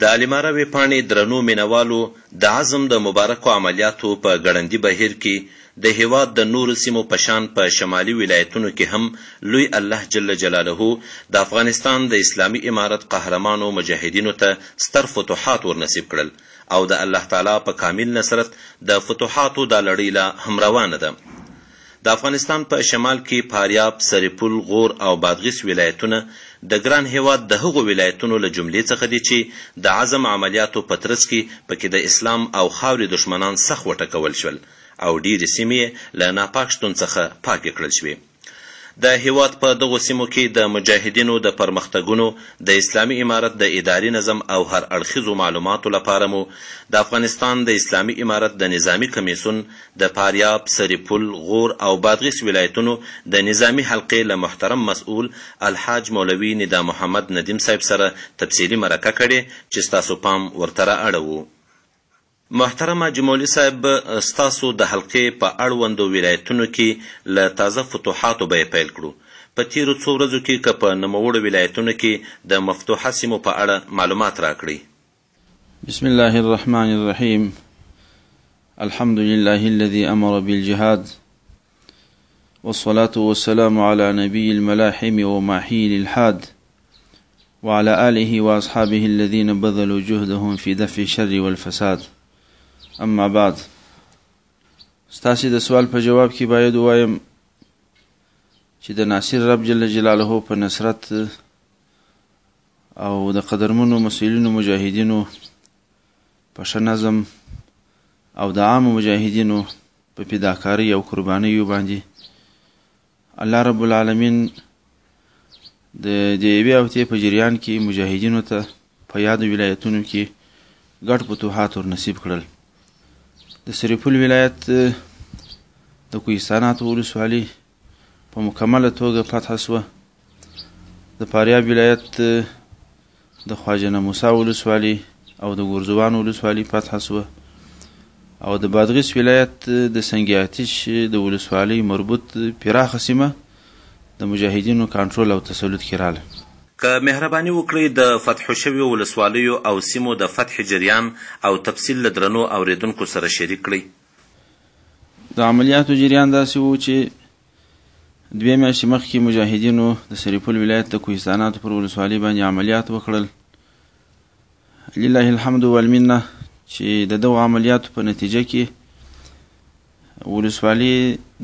د لماره وېبپاڼې درنو مینوالو، د عزم د مبارکو عملیاتو په ګړندي بهیر کې د هېواد د نورو سیمو په شان په شمالي ولایتونو کې هم لوی الله جل جلاله د افغانستان د اسلامي امارت قهرمانو مجاهدینو ته ستر فتوحات ورنصیب کړل او د الله تعالی په کامل نصرت د فتوحاتو دا لړۍ لا همروانه ده. د افغانستان په شمال کې فاریاب، سرپل، غور او بادغیس ولایتونه د ګران هېواد د هغو ولایتونو له جملې څخه دي چې د عزم عملیاتو په ترڅ کې په کې د اسلام او خاورې دښمنان سخت وټکول شول او ډېرې سیمې یې له ناپاک شتون څخه پاکې کړل شوې. د هېواد په دغو سیمو کې د مجاهدینو د پرمختګونو، د اسلامي امارت د اداري نظم او هر اړخیزو معلوماتو لپاره مو د افغانستان د اسلامي امارت د نظامي کمېسیون د فاریاب، سرپل، غور او بادغیس ولایتونو د نظامي حلقې له محترم مسؤل الحاج مولوي ندا محمد ندیم صاحب سره تفصیلي مرکه کړې چې ستاسو پام ورته را اړوو. محترم حاجي مولوي صاحب ستاسو د حلقې په اړوندو ولایتونو کې له تازه فتوحاتو به یې پیل کړو. په تیرو څو ورځو کې که په نوموړو ولایتونو کې د مفتوحه سیمو په اړه معلومات راکړئ. بسم الله الرحمن الرحيم الحمد لله الذي أمر بالجهاد والصلاة والسلام على نبي الملاحم وماحيل الحاد وعلى آله وأصحابه الذين بذلوا جهدهم في دفع الشر والفساد اما بعد ستاسو د سوال په جواب کې باید وایم چې د ناصر رب جل جلاله په نصرت او د قدرمنو مسئولینو مجاهدینو په ښه نظم او د عامو مجاهدینو په فداکارۍ او قربانیو باندې الله رب العالمین د دې یوې هفتې په جریان کې مجاهدینو ته په یادو ولایتونو کې ګډ فتوحات ور نصیب کړل د سریپول ولایت د کوهستانات ولسوالۍ په مکمله توګه فتح شوه د فاریاب ولایت د خواجه نموسا ولسوالي او د ګورزوان ولسوالي فتح شوه او د بادغیس ولایت د سنګ آتش د ولسوالۍ مربوط پراخه سیمه د مجاهدینو کنټرول او تسلط کې رااله که مهرباني وکړئ د فتح شویو ولسوالیو او سیمو د فتح جریان او تفصیل له درنو اورېدونکو سره شریک کړئ. د عملیاتو جریان داسې وو چې دوه میاشتې مخکې مجاهدینو د سریپل ولایت د کوهستاناتو پر ولسوالۍ باندې عملیات وکړل لله الحمد والمنه چې د دغو عملیاتو په نتیجه کې ولسوالي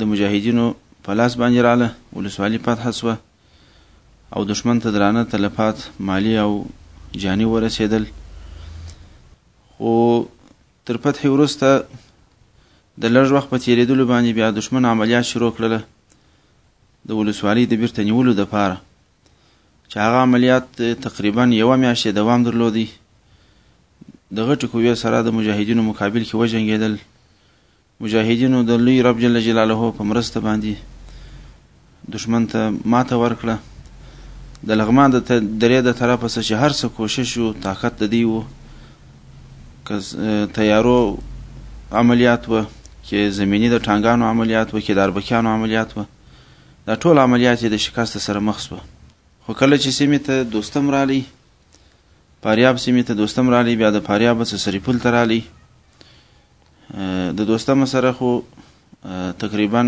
د مجاهدینو په لاس باندې رااله ولسوالي فتح سوه او دښمن ته درانه تلفات مالی او جاني ورسېدل خو تر فتحې وروسته د لږ وخت په تېرېدلو باندې بیا دښمن عملیات شروع کړل د ولسوالۍ د بیرته نیولو دپاره چې هغه عملیات تقریبا یوه میاشت دوام درلودی د غټې قوې سره د مجاهدینو مقابل کې وجنګېدل مجاهدینو د لوی رب جل جلاله په مرسته باندې دښمن ته ماته ورکړه د لغمان د درې د طرفه څخه چې هر څه کوشش او طاقت د دی وو که تیارو عملیات و کې زمینی د ټانګانو عملیات و کې د اربکیانو عملیات و دا ټول عملیات د شکست سره مخ شو خو کله چې سیمه ته دوستم رالی پاریاب سیمه ته دوستم رالی بیا د پاریاب څخه سریپل ترالی د دوستم سره خو تقریبا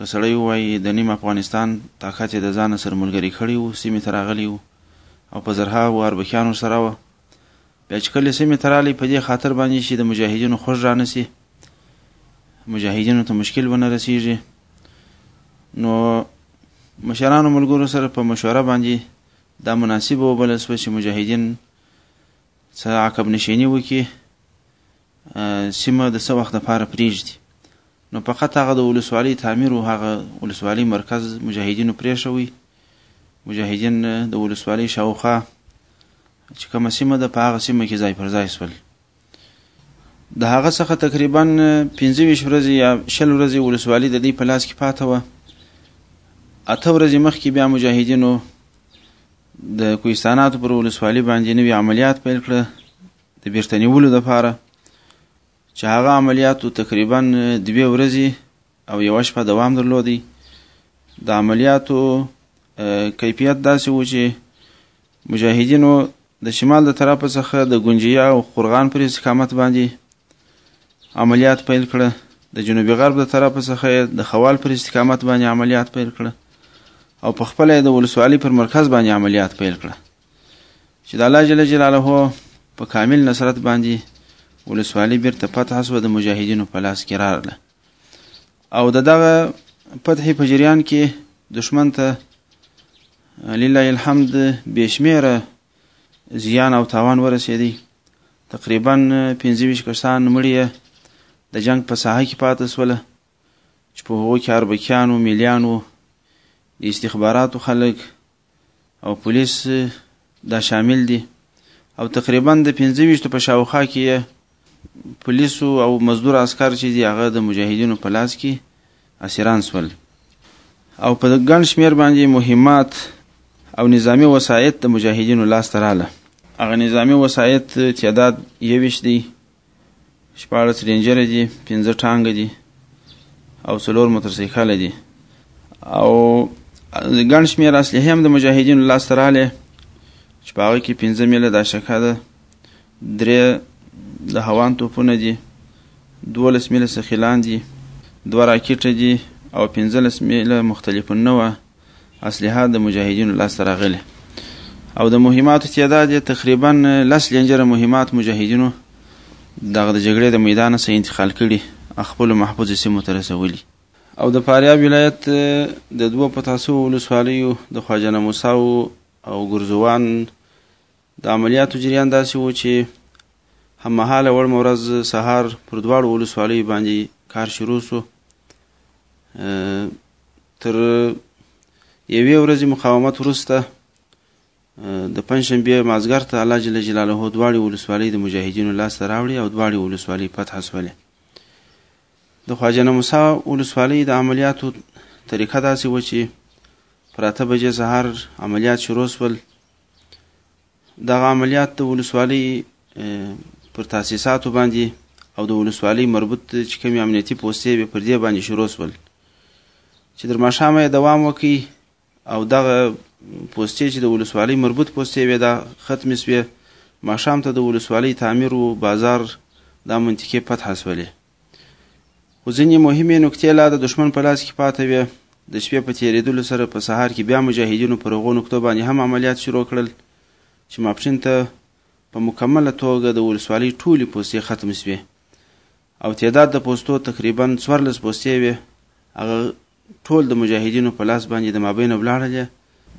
که سړی وایي د نیم افغانستان طاقت د ځان سره ملګری کړی وو سیمې ته راغلی وو او په زرها و اربکیانو سره وه بیا چې کله سیمې ته راغلی په دې خاطر باندې چې د مجاهدینو خوږ رانه سي مجاهدینو ته مشکل ونه رسیږي نو مشرانو ملګرو سره په مشوره باندې دا مناسب وبلل سوه چې مجاهدین څه عقب نشیني وکړي سیمه د څه وخت لپاره پرېږدي نو فقط هغه د ولسوالۍ تعمیر او هغه ولسوالۍ مرکز مجاهدینو پرېښوي مجاهدین د ولسوالۍ شاوخوا چې کومه سیمه ده په هغه سیمه کې ځای پر ځای سول د هغه څخه تقریبا 25 ورځې یا شل ورځې ولسوالي د دې په لاس کې پاته وه اته ورځې مخکې بیا مجاهدینو د کوهستاناتو پر ولسوالي باندې نوي عملیات پیل کړه د بیرته نیولو دپاره چې هغه عملیاتو تقریبا دوې ورځې او یوه شپه دوام درلودی د عملیاتو کیفیت داسې و چې مجاهدینو د شمال د طرفه څخه د ګنجیا او قرغان پر استقامت باندې عملیات پیل کړه د جنوبي غرب د طرف څخه د خوال پر استقامت باندې عملیات پیل کړه او په خپل د ولسوالۍ پر مرکز باندې عملیات پیل کړه چې د الله جل جلاله په کامل نصرت باندې ولسوالۍ بیرته فتح سوه د مجاهدینو په لاس کې راغله او د دغه فتحې په جریان کې دښمن ته لله الحمد بېشمېره زیان او تاوان ورسېدی تقریبا پنځه ویشت کسان مړي یې د جنګ په ساحه کې پاتې سول چې په هغو کې اربکیان وو ملیان وو د استخباراتو خلک او پولیس دا شامل دي او تقریبا د پنځه ویشتو په شاوخوا کې یې پولیسو او مزدور عسکر چې دي هغه د مجاهدینو په لاس کې اسیران سول او په ګڼ شمیر باندې مهمات او نظامی وسایط د مجاهدینو لاس ته رااله هغه نظامی وسایط تعداد یویش دی شپاړس رینجر دي پنځه ټانګ دي او څلور موترسایکل دي او ګڼ شمیر اصلي هم د مجاهدینو لاس ته رااله چې په هغه کې پنځه میله داشکه ده درې د هوان توپونه دي، دوولس میله سخیلان دي، دوه راکټه دي او پنځلس میله مختلف النوع اسلحه د مجاهدینو لاسته راغلي او د مهماتو تعداد یې تقریبا لس لینجره مهمات مجاهدینو دغه د جګړې د میدانه څخه انتقال کړي خپلو محفوظ سیمو ته رسولي او د فاریاب ولایت د دوو پتاسو ولسوالیو د خواجه نموساو او ګرزوان د عملیاتو جریان داسې و چې هممهاله وړمه ورځ سهار پر دواړو ولسوالیو باندې کار شروع سو تر یوې ورځې مقاومت وروسته د پنجشنبې مازګر ته الله جل جلاله دواړې ولسوالۍ د مجاهدینو لاسته راوړې او دواړې ولسوالۍ فتح سولې د خواجه نموسا ولسوالۍ د عملیاتو طریقه داسې وه چې پر اته بجې سهار عملیات شروع سول دغه عملیات د ولسوالۍ پر تاسیساتو باندې او د ولسوالۍ مربوط چې کومې امنیتي پوستې وې پر دې باندې شروع سول چې در ماښامه یې دوام وکړي او دغه پوستې چې د ولسوالۍ مربوط پوستې وې دا ختمې سوې ماښام ته د ولسوالۍ تعمیر و بازار دا منطقې فتح سولې خو ځینې مهمې نکتې لا د دښمن په لاس کې پاتې وې د شپې په تېرېدلو سره په سهار کې بیا مجاهدینو پر هغو نکتو باندې هم عملیات شروع کړل چې ماپښین ته په مکمله توګه د ولسوالۍ ټولې پوستې ختم شوې او تعداد د پوستو تقریبا څوارلس پوستې وې هغه ټول د مجاهدینو په لاس باندې د مابینه ولاړل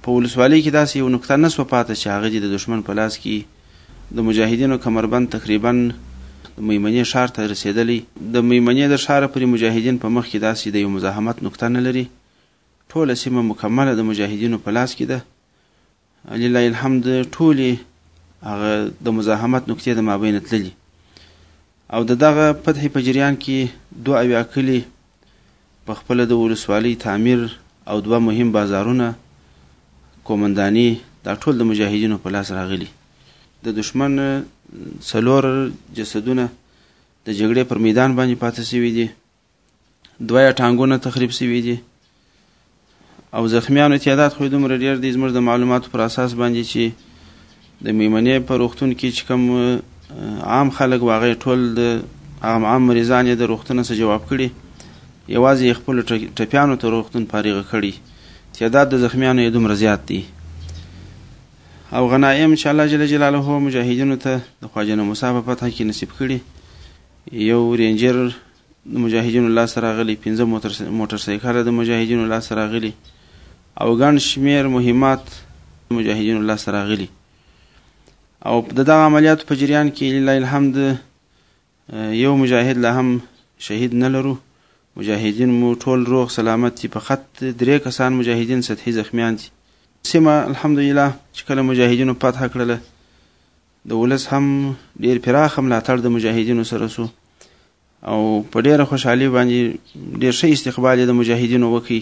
په ولسوالۍ کې داسې یو نقطه نه سوه پاته چې هغه دې د دښمن په لاس کې د مجاهدینو کمربند تقریبا د میمنې ښار ته رسېدلی د میمنې د ښاره پرې مجاهدین په مخ کې داسې د یو مزاحمت نقطه نه لري ټوله سیمه مکمله د مجاهدینو په لاس کې ده لله الحمد ټولې هغه د مزاحمت نکتې د مابین تللي او د دغه فتحې په جریان کې دوه اویا کلي په خپله د ولسوالۍ تعمیر او دوه مهم بازارونه کومنداني دا ټول د مجاهدینو په لاس راغلي د دشمن څلور جسدونه د جګړې پر میدان باندې پاتې شوي دي دوه ټانګونه تخریب شوي دي او زخمیانو تعداد خو دومره ډېر دی زموږ د معلوماتو پر اساس باندې چې د میمنې په روغتون کې چې کوم عام خلک واغې ټول د عام عام مریضان یې د روغتون څخه جواب کړي یوازې یې خپل ټپیانو ته روغتون فارغ کړي تعداد د زخمیانو یې دومره زیات دی او غنایم چې الله جل جلاله مجاهدینو ته د خواجه موسی په فتح کې نصیب کړي یو رینجر د مجاهدینو لاسته راغلی، پنځه موټرسایکله د مجاهدینو لاسته راغلي او ګڼ شمېر مهمات د مجاهدینو لاسته راغلي او د دغه عملیاتو په جریان کې لله الحمد یو مجاهد لا هم شهید نه لرو مجاهدین مو ټول روغ سلامت دي فقط درې کسان مجاهدین سطحي زخمیان دي سیمه الحمدلله چې کله مجاهدینو فتح کړله د ولس هم ډیر پراخ ملاتړ د مجاهدینو سره سو او په ډیره خوشحالي باندې ډیر ښه استقبال د مجاهدینو وکي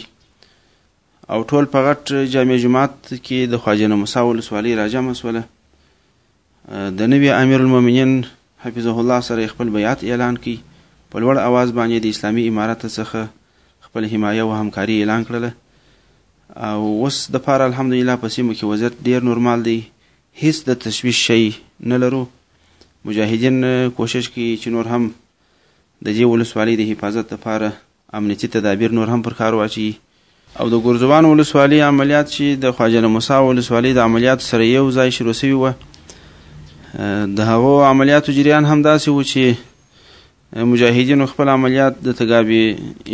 او ټول په غټ جامع جماعت کې د خواجه نموسا ولسوالۍ راجمع سوله د نوي امیر المؤمنین حفظه الله سره خپل بیعت اعلان کړي په لوړ اواز باندې د اسلامي امارت څخه خپل حمایه او همکاري اعلان کړله او اوس د پاره الحمدلله په سیمو کې وضعیت ډیر نورمال دی هیڅ د تشویش شی نه لرو مجاهدین کوشش کوي چې نور هم د دې ولسوالۍ د حفاظت لپاره امنیتي تدابیر نور هم پر کار واچي او د ګرزوان ولسوالۍ عملیات چې د خواجه موسی ولسوالۍ د عملیاتو سره یو ځای شروع شوي وه د هغو عملیاتو جریان هم داسې و چې مجاهدینو خپل عملیات د تګابي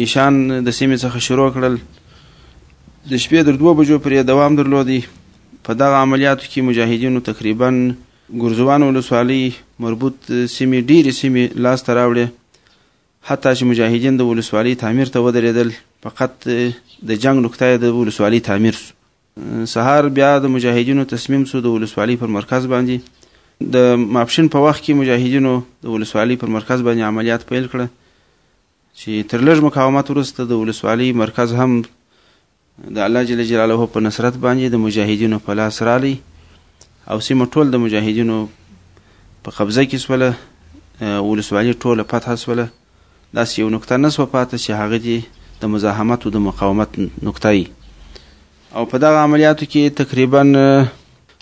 ایشان د سیمې څخه شروع کړل د شپې در دوه بجو پرې دوام درلودی په دغه عملیاتو کې مجاهدینو تقریبا ګرزوان ولسوالۍ مربوط سیمې ډېرې سیمې لاسته راوړې حتی چې مجاهدین د ولسوالۍ تعمیر ته ودرېدل فقط د جنگ نقطه د ولسوالۍ تعمیر سو سهار بیا د مجاهدینو تصمیم سو د ولسوالۍ پر مرکز باندې د ماپښین په وخت کې مجاهدینو د ولسوالۍ پر مرکز باندې عملیات پیل کړه چې تر لږ مقاومت وروسته د ولسوالۍ مرکز هم د الله جل جلاله په نصرت باندې د مجاهدینو په لاس رالی او سیمه ټول د مجاهدینو په قبضه کې سوله ولسوالي ټوله فتح سوله داسې یو نکته نه سوه پاته چې هغه دې د مزاحمت او د مقاومت نکته وي او په دغه عملیاتو کې تقریبا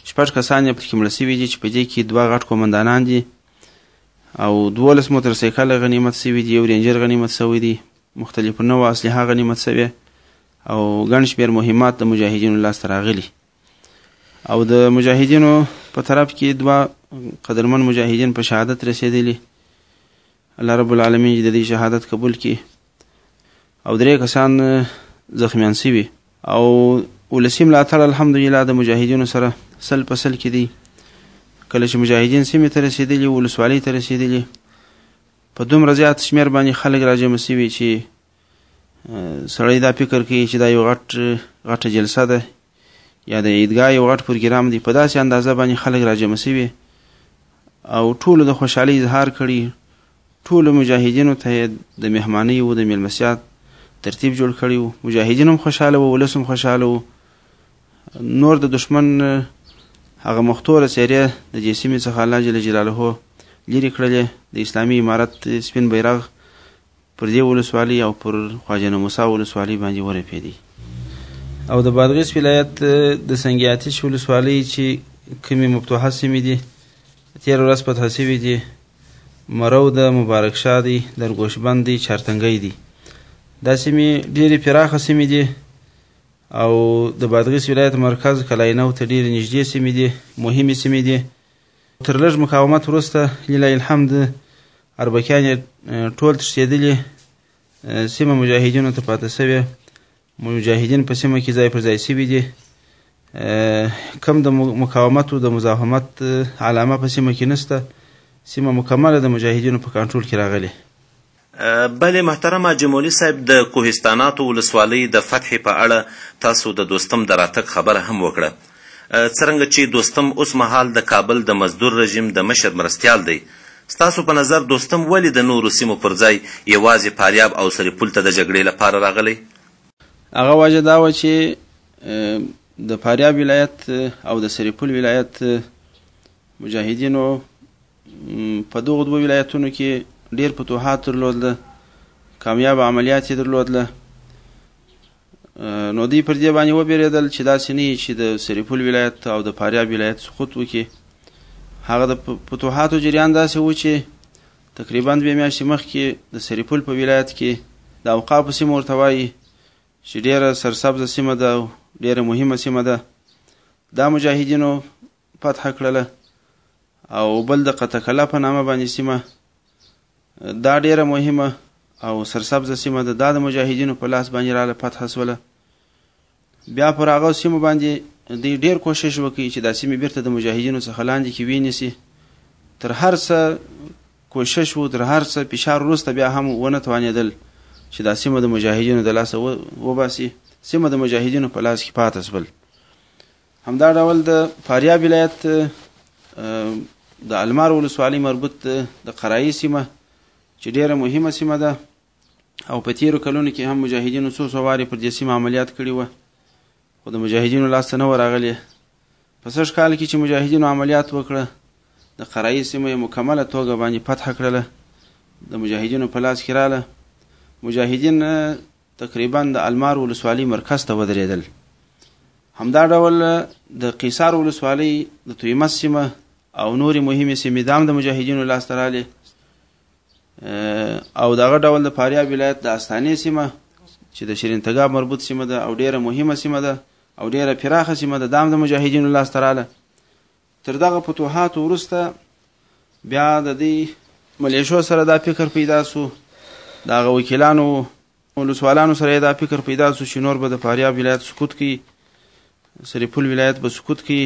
شپږ کسان یې پکې مړه سوي دي چې په دې کې دوه غټ قومندانان دي او دولس موترسایکله غنیمت سوي دي یو رینجر غنیمت سوی دی مختلفو نوع اسلحه غنیمت سوې او ګڼ شمېر مهمات د مجاهدینو لاسته راغلي او د مجاهدینو په طرف کې دوه قدرمن مجاهدین په شهادت رسېدلي الله رب العالمین دې د دې شهادت قبول کړي او درې کسان زخمیان شوي او ولسي ملاتړ الحمدلله د مجاهدینو سره سل په سل کې دي کله چې مجاهدین سیمې ته رسېدلي ولسوالۍ ته رسېدلي په دومره زیات شمېر باندې خلک راجمع شوي چې سړی دا فکر کوي چې دا یو غټ غټه جلسه ده یا د عیدګاه یو غټ پروګرام دی په داسې اندازه باندې خلک راجمع سوي او ټولو د خوشحالۍ اظهار کړي ټولو مجاهدینو ته د مهمانۍ او د میلمستیا ترتیب جوړ کړی وو مجاهدین هم خوشحاله وو ولس هم خوشحاله وو نور د دشمن هغه مختوره څیرې د دې سیمې څخه الله جل جلاله لیرې کړلې د اسلامي امارت سپین بیرغ پر دې ولسوالۍ او پر خواجه نموسا ولسوالۍ باندې ورپېدی او د بادغیس ولایت د سنګي آتش ولسوالۍ چې کومې مفتوحه سیمې دي تېره ورځ فتح شوې دي مرو ده مبارک شاه دی درګوشبند دی چارتنګی دی دا سیمې ډېرې پراخه سیمې دي او د بادغیس ولایت مرکز کلاینو ته ډېرې نږدې سیمې دي مهمې سیمې دي تر لږ مقاومت وروسته لله الحمد اربکیان یې ټول تښتېدلي سیمه مجاهدینو ته پاتې سوې مجاهدین په سیمه کې ځای پر ځای سوي دي کم د مقاومت او د مزاحمت علامه په سیمه کې نسته سیمه مکمله د مجاهدینو په کنټرول کې راغلې بله محترمه جمولي صاحب د کوهستاناتو ولسوالۍ د فتحې په اړه تاسو د دوستم د راتګ خبره هم وکړه څرنګه چی دوستم اوس مهال د کابل د مزدور رژیم د مشر مرستیال دی، ستاسو په نظر دوستم ولې د نورو سیمو پر ځای یوازې فاریاب او سرپل ته د جګړې لپاره راغلی؟ هغه وجه دا وه چی د فاریاب ولایت او د سرپل ولایت مجاهدینو په دغو دوو ولایتونو کې ډیر فتوحات درلودل، کامیاب عملیات یې درلودل، نو دوی پر دې باندې وبېرېدل چې داسې نه چې د سرپل ولایت او د فاریاب ولایت سقوط وکړي هغه د فتوحاتو جریان داسې و چې تقریبا دوې میاشتې مخکې د سرپل په ولایت کې د اوقافو سیمه ورته وایي چې ډېره سرسبزه سیمه ده ډېره مهمه سیمه ده دا مجاهدینو فتح کړله او بل د قتکلا په نامه باندې سیمه دا ډیره مهمه او سرسبزه سیمه ده دا د مجاهدینو په لاس باندې راله فتح سوله بیا پر هغه سیمه باندې دی ډیر کوشش وکړي چې دا سیمه بیرته د مجاهدینو څخه لاندې کې وینیسي تر هر څه کوشش وو تر هر څه فشار وروسته بیا هم ونه توانېدل چې دا سیمه د مجاهدینو د لاسه وباسي سیمه د مجاهدینو په لاس کې پاتې سول همدا ډول د فاریاب ولایت د المار ولسوالۍ مربوط د قرایي سیمه چې ډیره مهمه سیمه ده او په تیرو کلونو کې هم مجاهدینو څو څو وارې پر دې سیمه عملیات کړي وه خو د مجاهدینو لاسته نه ورغلې په سږ کال کې چې مجاهدینو عملیات وکړه د قرایي سیمه یې مکمله توګه باندې فتح کړله د مجاهدینو په لاس کې راله مجاهدین تقریبا د المار ولسوالۍ مرکز ته ودرېدل. همدا ډول د قیصار ولسوالۍ د تویمس سیمه او نورې مهمې سیمې دام د مجاهدینو لاسته رالې او دغه ډول د فاریاب ولایت د استانې سیمه چې د شیرین تګاب مربوط سیمه ده او ډیره مهمه سیمه ده او ډیره پراخه سیمه ده دام د مجاهدینو لاسته راله تر دغه فتوحات وروسته بیا د دې ملیشو سره دا فکر پیدا سو د هغه وکیلانو ولسوالانو سره دا فکر پیدا سو چې نور به د فاریاب ولایت سکوت کوي سریپول ولایت به سکوت کوي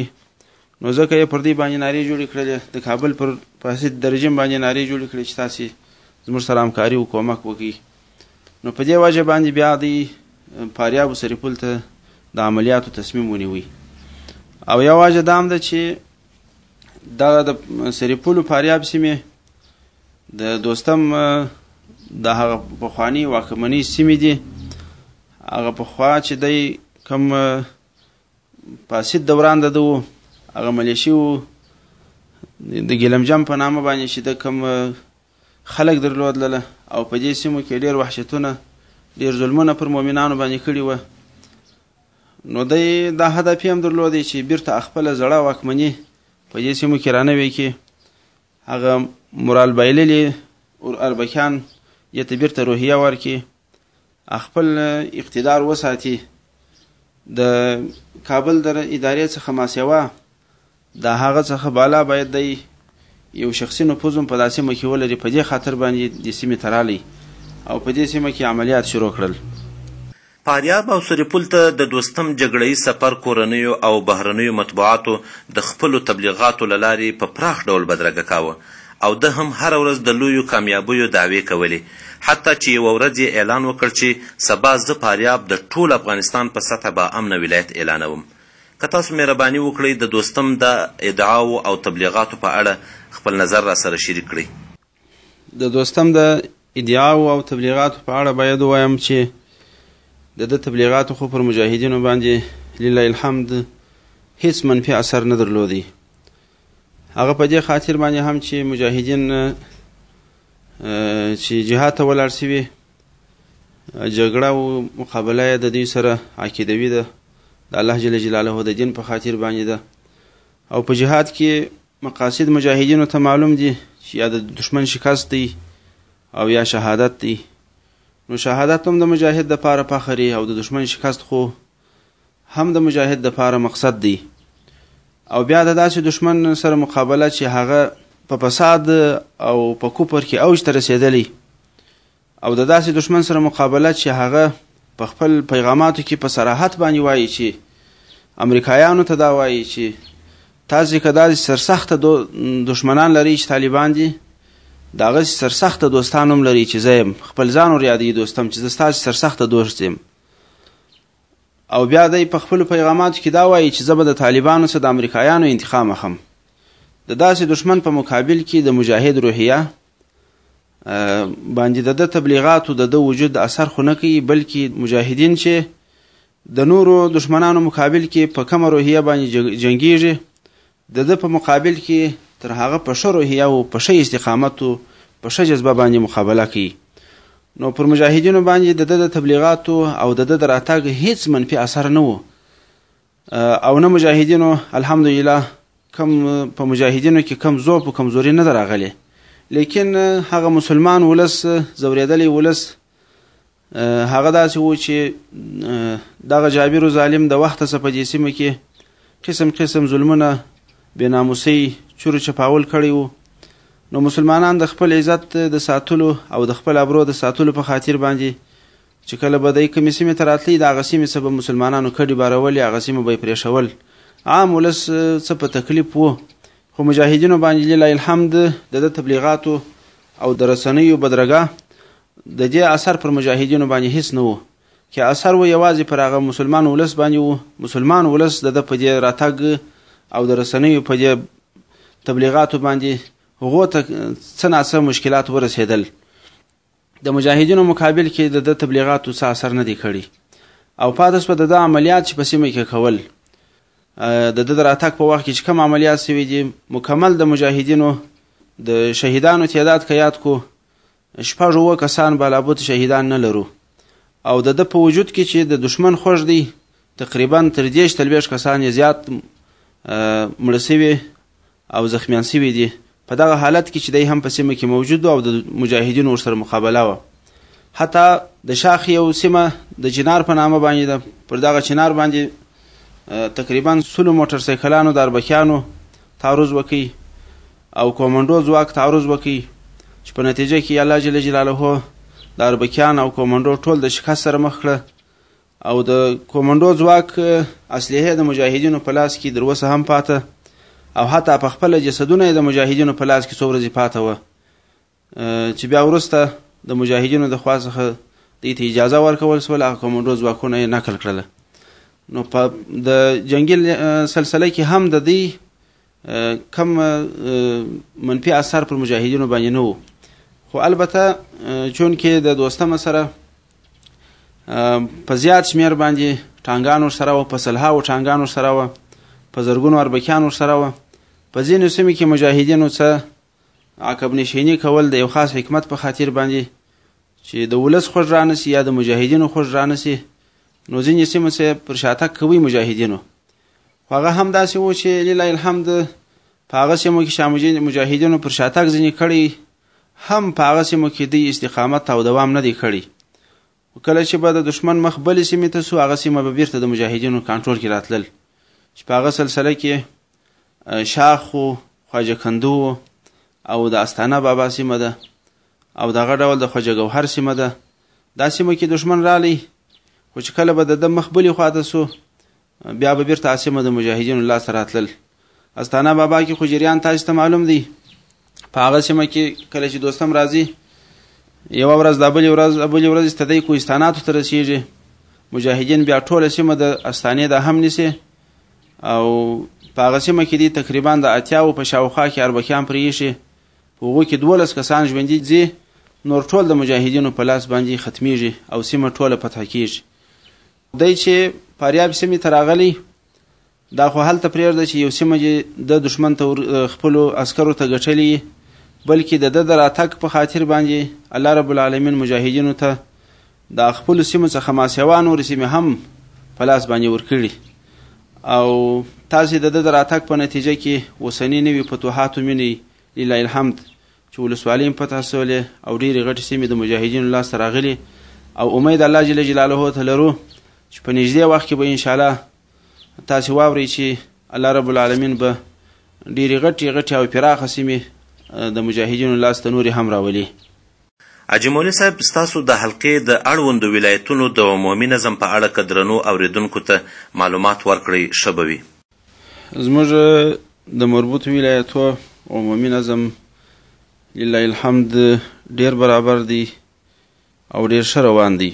نو ځکه یې پر دې باندې نارې جوړې کړلې د کابل پر فاسد د رژیم باندې نارې جوړې کړې چې تاسې زموږ سره همکاري او کومک وکړي نو په دې وجه باندې بیا دی فاریاب سرپل ته د عملیاتو تصمیم ونیوي او یو وجه دام ده چې دا د سرپل فاریاب سیمه د دوستم د هغه پخوانی واکمنی سیمه دي هغه پخوا چې دی کم پاسید دوران ده دو هغه ملیشي وو د ګیلمجم په نامه باندې چې د کم خلک درلودله او په دې سیمو کې ډېر وحشتونه ډېر ظلمونه پر مؤمنانو باندې کړي وه نو دی دا هدف هم درلودی چې بیرته خپله زړه واکمني په دې سیمو کې رانوي کې هغه مرال بایللي اربکیان یې ته بیرته روحیه ورکړي خپل اقتدار وساتي د کابل در ادارې څخه ماسیوا د هغه څخه بالا باید دی یو شخصي نفوذ هم په داسې سیمه کې ولري په دې خاطر باندې د سیمې ته رالی او په دې سیمه کې عملیات شروع کړل فاریاب او سرپل ته د دوستم جګړه ییز سفر کورنیو او بهرنیو مطبوعاتو د خپلو تبلیغاتو له لارې په پراخ ډول بدرګه کاوه او ده هم هره ورځ د لویو کامیابیو دعوې کولې حتی چې یوه ورځ یې اعلان وکړ چې سبا زه فاریاب د ټول افغانستان په سطح با امنه ولایت اعلانوم که تاسو مهرباني وکړئ د دوستم د ادعاو او تبلیغاتو په اړه خپل نظر راسره شریک کړئ. د دوستم د ادعاو او تبلیغاتو په اړه باید ووایم چې د ده تبلیغاتو خو پر مجاهدینو باندې لله الحمد هیڅ منفي اثر نه درلودی هغه په دې خاطر باندې هم چې مجاهدین چې جهاد ته ولاړ سوي جګړه او مقابله د دوی سره عقیدوي ده د الله جل جلاله د دین په خاطر باندې ده او په جهاد کې مقاصد مجاهدینو ته معلوم دي چې یا د دشمن شکست دی او یا شهادت دی نو شهادت هم د مجاهد د پاره پخري او د دشمن شکست خو هم د مجاهد د پاره مقصد دی او بیا د داسې دشمن سره مقابله چې هغه په فساد او په کوپر کې اوج ته رسیدلی او د داسې دشمن سره مقابله چې هغه په خپل پیغاماتو کې په صراحت باندې وایي چې امریکایانو ته دا وایي چې تاسو که داسې سرسخته دشمنان لري چې طالبان دي د هغه سرسخته دوستان هم لري چې زه خپل ځان ور یادوي دوستم چې زه ستاسو سرسخته دوست یم او بیا دی په خپل پیغاماتو کې دا وایي چې زه به د طالبانو څخه د امریکایانو انتقام اخم د داسې دشمن په مقابل کې د مجاهد روحیه باندې د د تبلیغاتو د د وجود اثر خو نه کوي بلکې مجاهدین چې د نورو دشمنانو مقابل کې په کومه روحیه باندې جنګیږي د ده په مقابل کې تر هغه په ښه روحیه او په ښه استقامت او په ښه جذبه باندې مقابله کوي، نو پر مجاهدینو باندې د ده د تبلیغاتو او د ده د راتګ هیڅ منفي اثر نه وو او نه مجاهدینو الحمدلله کم په مجاهدینو کې کم ضعف او کمزوري نه ده راغلې لیکن هغه مسلمان ولس ځورېدلی ولس هغه داسې و چې دغه جابر ظالم د وخت څخه په دې سیمه کې قسم قسم ظلمونه بې ناموسۍ چور چپاول کړی وو نو مسلمانان د خپل عزت د ساتلو او د خپل ابرو د ساتلو په خاطر باندې چې کله به د کومې سیمې ته راتلی د هغه سیمې څخه به مسلمانانو کډې بارولې هغه سیمه به یې پرېښول عام ولس څه په تکلیف وو خو مجاهدینو باندې لله الحمد د ده تبلیغاتو او د رسنیو بدرګه د دې اثر پر مجاهدینو باندې هیڅ نه وو که اثر و یوازې پر هغه مسلمان ولس باندې وو مسلمان ولس د ده په دې راتګ او د رسنیو په دې تبلیغاتو باندې هغو ته څه ناڅه مشکلات ورسېدل د مجاهدینو مقابل کې د ده تبلیغاتو څه اثر نه دی کړی او پاتې شوه د ده عملیات چې په سیمه کې کول د ده د راتګ په وخت کې چې کوم عملیات سوي دي مکمل د مجاهدینو د شهیدانو تعداد که یاد کو شپږ اووه کسان به لابد شهیدان نه لرو او د ده په وجود کې چې د دشمن خوږ دی تقریبا تر دېرش څلوېښت کسان یې زیات مړه سوي او زخمیان سوي دي په دغه حالت کې چې دی هم په سیمه کې موجود او د مجاهدینو ورسره مقابله وه حتی د شاخ یو سیمه د چنار په نامه باندې ده پر دغه چنار باندې تقریبا سلو موټر سایکلانو د اربکیانو تعرض وکړي او کومنډو ځواک تعرض وکړ چې په نتیجه کې الله جل جلاله د اربکیان او کومنډو ټول د شکست سره مخ کړه او د کومنډو ځواک اسلحه د مجاهدینو په لاس کې دروسه هم پاته او حتی په خپل جسدونه د مجاهدینو په لاس کې څو ورځې پاته و چې بیا وروسته د مجاهدینو د خوا څخه دې ته اجازه ورکول سول هغه کمانډو ځواکونه یې نقل کړل نو په د جنگي سلسله کې هم د دې کم منفي اثر پر مجاهدینو باندې نه وو خو البته چون کې د دوستمه سره په زیات شمیر باندې ټانګانو سره و په سلهاو ټانګانو سره و په زرګونو اربکیانو سره و په ځینو سیمو کې مجاهدینو څه عقب نشینی کول د یو خاص حکمت په خاطر باندې چې د ولس خوږ رانسی یا د مجاهدینو خوږ رانسی نو ځینې سیمه سه پر شاتک کوي مجاهدینو خو هغه هم داسې و چې لله الحمد په هغه سیمو کې شامجین مجاهدینو پر شاتک ځینې کړي هم په هغه سیمو کې دی استقامت او دوام نه دی کړی خو کله چې به د دښمن مخ بلې سیمې ته سو هغه سیمه به بیرته د مجاهدینو کنټرول کې راتلل چې په هغه سلسله کې شاخ و خواجه کندو او د استانه بابا سیمه ده او دغه ډول د خواجه ګوهر سیمه ده دا سیمه کې دښمن رالی خو چې کله به د د مخ بلې خواته سو بیا به بیرته عاصمه د مجاهدینو لاس راتلل استانه بابا کې خو جریان تاسو ته معلوم دی په هغه سیمه کې کله چې دوستم راځي یو ورځ د بل ورځ بل ورځ استدای کوهستاناتو ته رسیږي مجاهدین بیا ټوله سیمه د استانې د هم نیسي او په هغه سیمه کې دي تقریبا د اتیاو په شاوخوا کې اربکیان پرې ایښي په هغو کې دولس کسان ژوندي ځي نور ټول د مجاهدینو په لاس باندې ختمیږي او سیمه ټوله فتح کیږي دی چې فاریاب سیمې ته راغلی دا خو هلته پرېږده چې یو سیمه چې د دښمن ته خپلو عسکرو ته ګټلي بلکې د ده د راتګ په خاطر باندې الله رب العالمین مجاهدینو ته د خپلو سیمو څخه ماسیوا نورې سیمې هم په لاس باندې ورکړي او تاسې د ده د راتګ په نتیجه کې اوسني نوي فتوحاتو مینې لله الحمد چې ولسوالۍ هم فتح سولې او ډېرې غټې سیمې د مجاهدینو لاس ته راغلي او امید الله جل جلاله ته لرو چې په نږدې وخت کې به انشاءالله تاسې واورئ چې الله رب العالمین به ډېرې غټې غټې او پراخه سیمې د مجاهدینو لاس ته نورې هم راولي حاجي مولوي صاحب ستاسو د حلقې د اړوندو ولایتونو د عمومي نظم په اړه که درنو اورېدونکو ته معلومات ورکړئ ښه به وي زموږ د مربوط ولایتو عمومي نظم لله الحمد ډیر برابر دی او ډیر ښه روان دی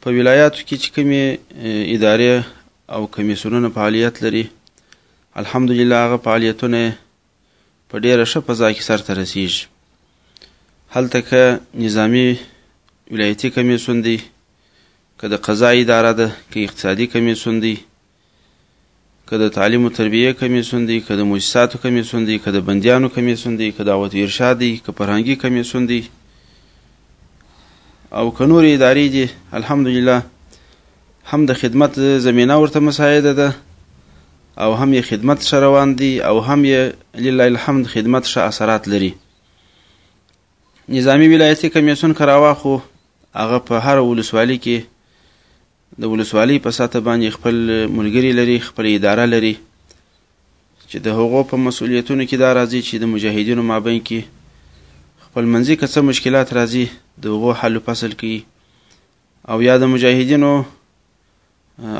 په ولایاتو کې چې کومې ادارې او کمیسیونونه فعالیت لري الحمدلله هغه فعالیتونه په ډېره ښه فضا کې سرته رسېږي. هلته که نظامي ولایتي کمیسون دی، که د قضا اداره ده، که اقتصادي کمیسون دی، که د تعلیم و تربیه کمیسون دی، که د موسساتو کمیسون دی، که د بندیانو کمیسون دی، که دعوت و ارشاد دی، که فرهنګي کمیسون دی او که نورې ادارې دي الحمدلله هم د خدمت زمینه ورته مساعده ده او هم یې خدمت ښه روان دی او هم یې لله الحمد خدمت ښه اثرات لري نظامی ولایتي کمیسون کراوا خو هغه په هر ولسوالي کې د ولسوالۍ په سطح باندې خپل ملګري لري خپل اداره لري چې د هغو په مسؤلیتونو کې دا راځي چې د مجاهدینو مابین کې خپل منځي که څه مشکلات راځي د هغو حل فصل کوي او یا د مجاهدینو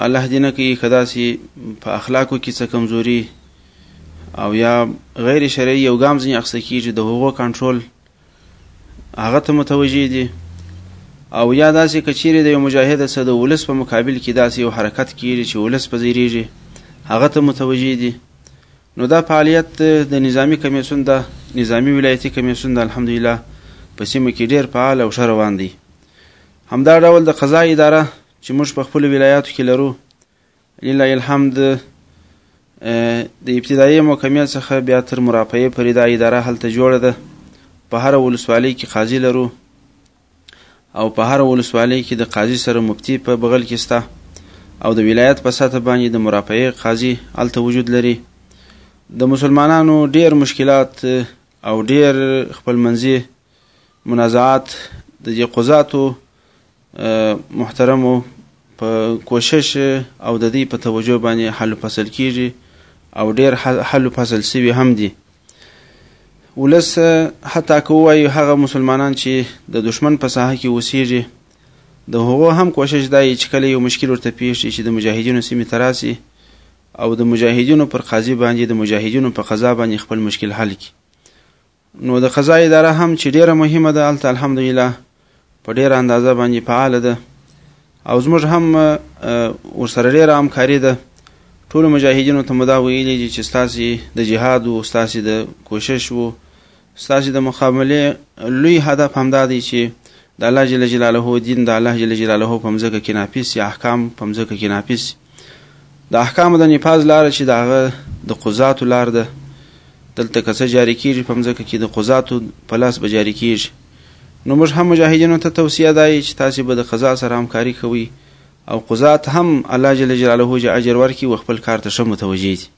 الله دې نه کوي که داسې په اخلاقو کې څه کمزوري او یا غیر شرعي یو ګام ځینې اخیسته کېږي د هغو کنټرول هغه ته متوجه دي او یا داسې که چیرې د یو مجاهد څه د ولس په مقابل کې داسې یو حرکت کیږي چې ولس په زیریږي هغه ته متوجه دي نو دا فعالیت د نظامی کمیسون د نظامی ولایتي کمیسون د الحمدلله په سیمه کې ډیر فعال او ښه روان دی همدا ډول د قضا اداره چې موږ په خپل ولایاتو کې لرو لله الحمد د ابتدایي محکمې څخه بیا تر مرافعې پورې دا اداره هلته جوړه ده په هره ولسوالۍ کې قاضي لرو او په هره ولسوالۍ کې د قاضي سره مفتی په بغل کې سته او د ولایت په سطح باندې د مرافعې قاضي هلته وجود لري د مسلمانانو ډیر مشکلات او ډیر خپل منځي منازعات د دې قضاتو محترمو په کوشش او د دې په توجه باندې حل فصل کیږي او ډیر حل فصل سوي هم دي ولس حتی که وایي هغه مسلمانان چې د دشمن په ساحه کې اوسېږي د هغو هم کوشش دا چې کله یو مشکل ورته پیښ شي چې د مجاهدینو سیمې ته راسي او د مجاهدینو پر قاضي باندې د مجاهدینو په قضا باندې خپل مشکل حل کړي نو د قضا اداره هم چې ډیره مهمه ده هلته الحمدلله په ډیره اندازه باندې فعاله ده او زموږ هم ورسره ډیره همکاري ده ټولو مجاهدینو ته مو دا ویلي دي چې ستاسې د جهاد و ستاسې د کوشش و ستاسې د مقابلې لوی هدف همدا دی چې د الله جل جلاله دین د الله جل جلاله په مځکه کې نافذ سي احکام په مځکه کې نافذ سي د احکامو د نفاذ لاره چې د هغه د قضاتو لار ده دلته که څه جاري کېږي په مځکه کې د قضاتو په لاس به جاري کېږي نو موږ هم مجاهدینو ته توصیه دا یي چې تاسې به د قضا سره همکاري کوئ او قضات هم الله جل جلاله چې اجر ورکړي و خپل کار ته ښه متوجه دي